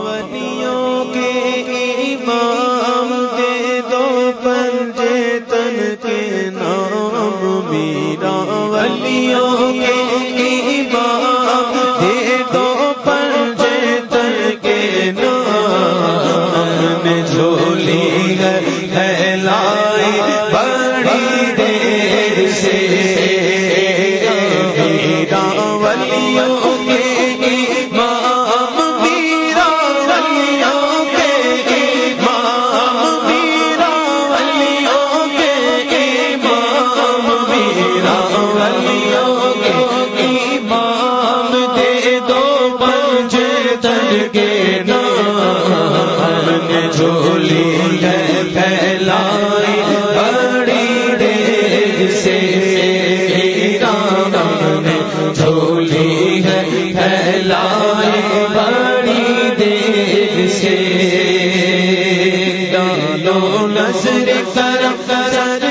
ولیوں کے امام دے دو پنجے تن کے نام میرا ولیوں کے امام دے دو پنجے تن کے نام جھولی ہے پھیلائی بڑی دے حشر کرم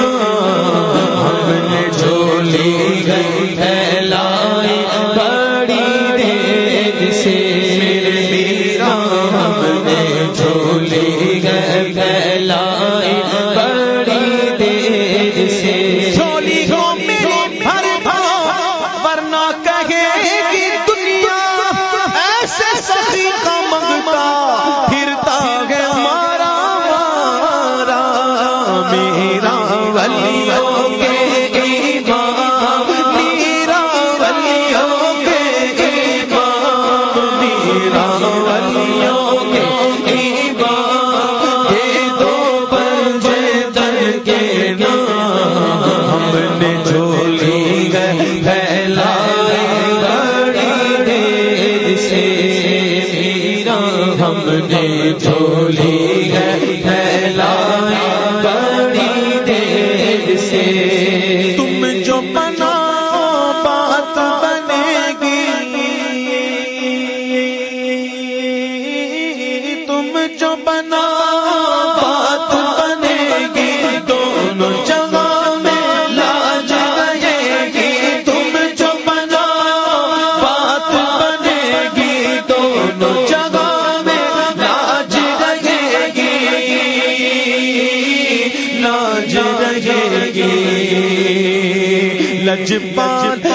ہم نے جو بنا بات بنے گی، دونوں جگہ میں لا جائے گی۔ تم جو بنا بات بنے گی، دونوں جگہ میں لاج رہے گی۔ لاج رہے گی۔ لج پات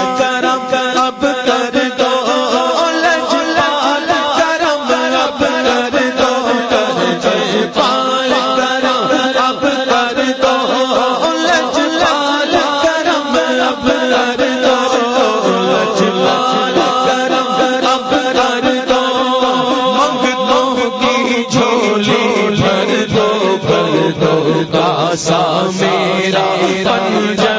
سا میرا پنجا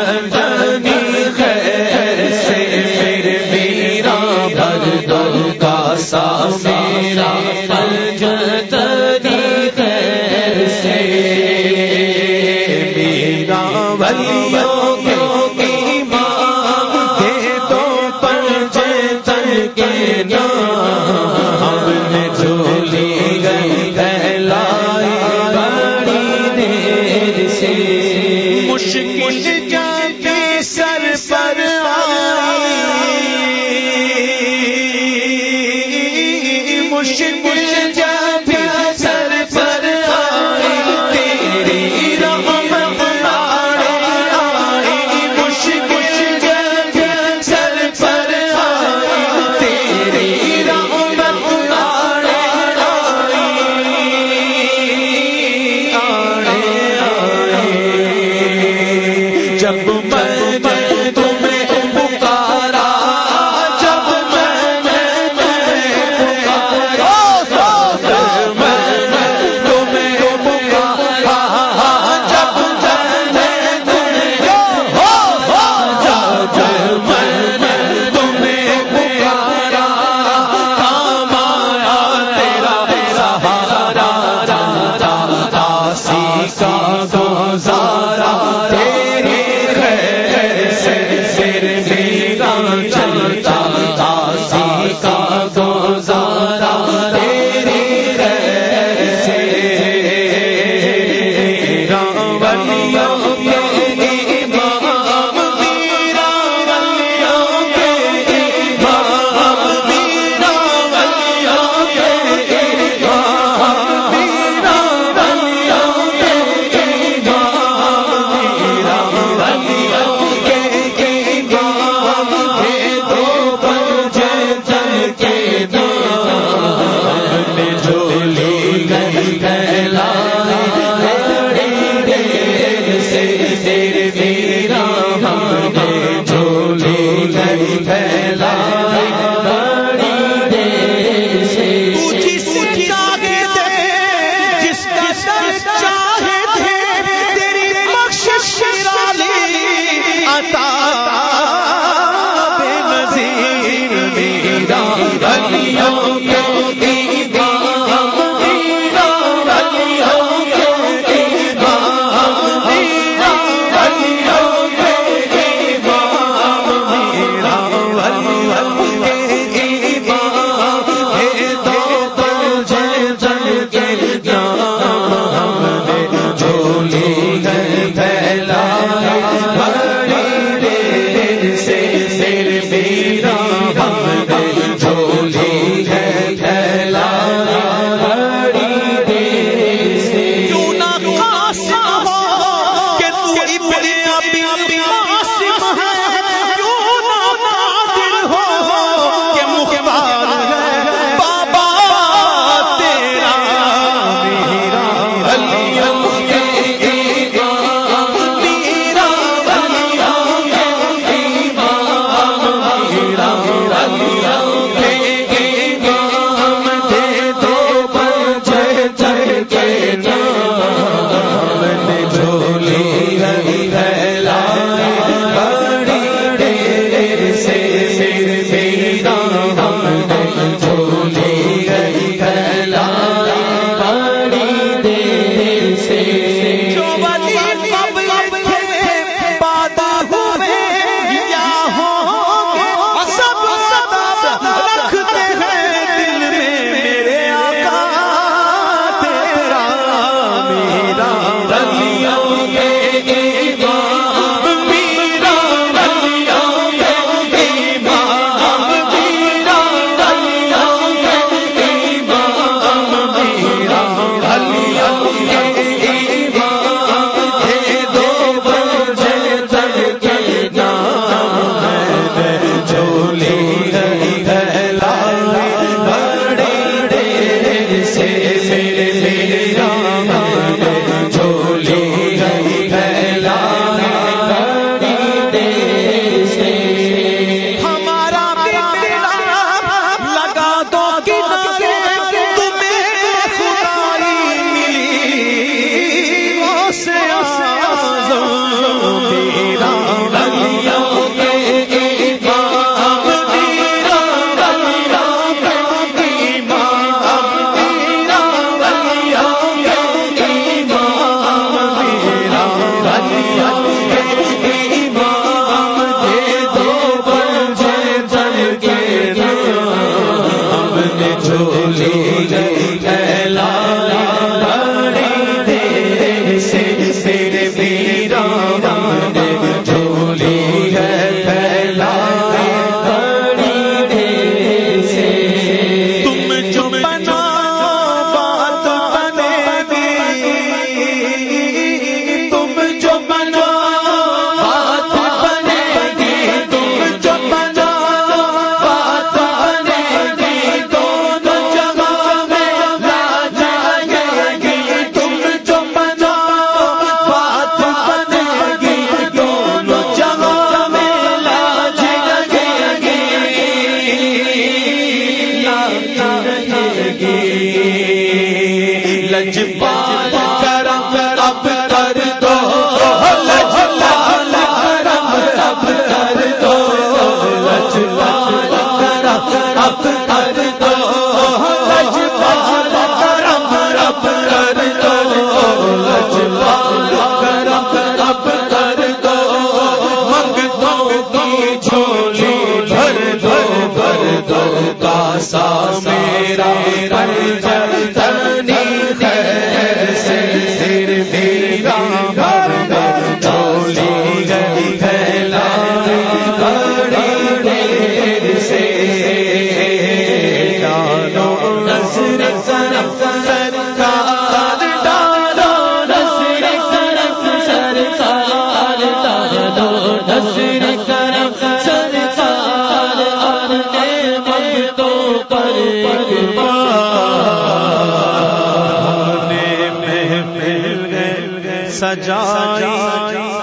سا میرا پر چل چلنی سر میرا چولی گئی ہے سجائی